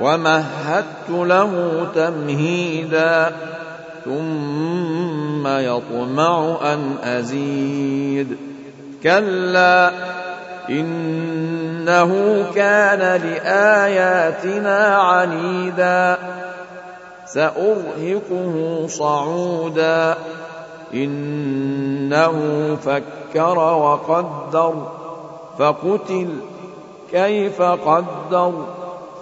ومهدت له تمهيدا ثم يطمع أن أزيد. كلا إنه كان لآياتنا عنيدا. سأرهقه صعودا. إنه فكر وقدر. فقتل كيف قدر.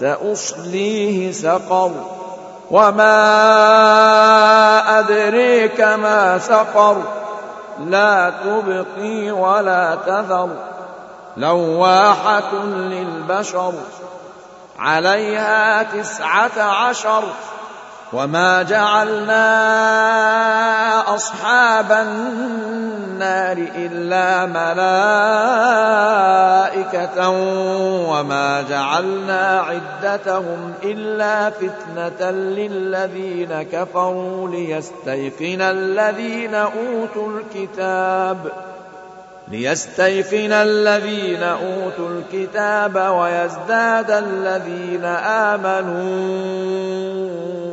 سأصليه سقر. وما أدريك ما سقر. لا تبقي ولا تذر. لواحة للبشر. عليها تسعة عشر. وما جعلنا أصحاب النار إلا ملائكة وما جعلنا عدتهم إلا فتنة للذين كفروا ليستيقن الذين أوتوا الكتاب ليستيقن الذين اوتوا الكتاب ويزداد الذين امنوا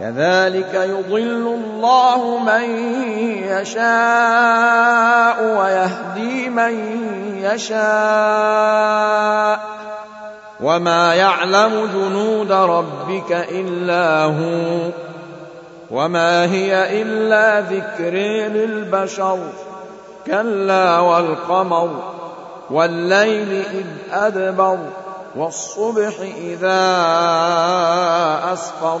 كذلك يضل الله من يشاء ويهدي من يشاء. وما يعلم جنود ربك إلا هو وما هي إلا ذكر للبشر. كلا والقمر والليل إذ أدبر والصبح إذا أسفر.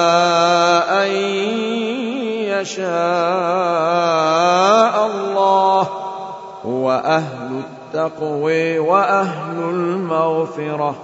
يشاء الله هو أهل التقوى وأهل المغفرة.